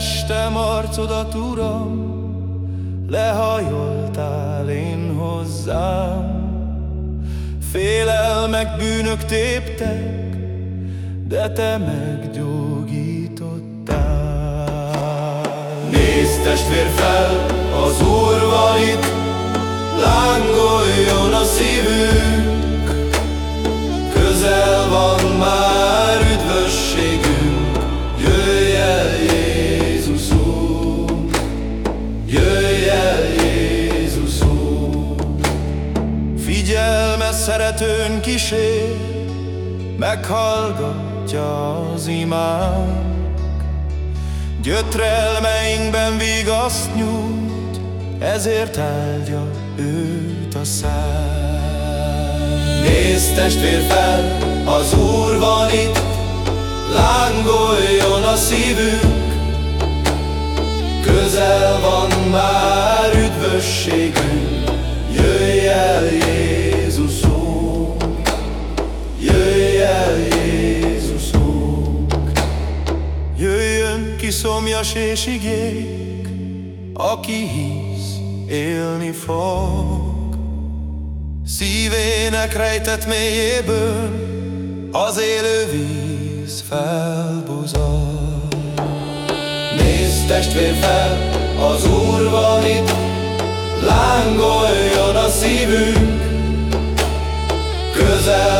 Kerestem arcodat, Uram, lehajoltál én hozzám. Félelmek, bűnök téptek, de te meggyógyítottál. Nézd testvér fel, az Úr van itt, lángoljon Figyelme szeretőn kísér, meghallgat látja az imánk, Gyötrelmeinkben vigaszt nyújt, ezért áldja őt a szám. Nézd testvér fel, az Úr van itt, lángoljon a szívünk, Közel van már üdvösségünk, szomjas és igék, aki hisz, élni fog. Szívének rejtett mélyéből az élő víz felbuzol. Nézd testvér fel, az Úr van itt, lángoljon a szívünk, közel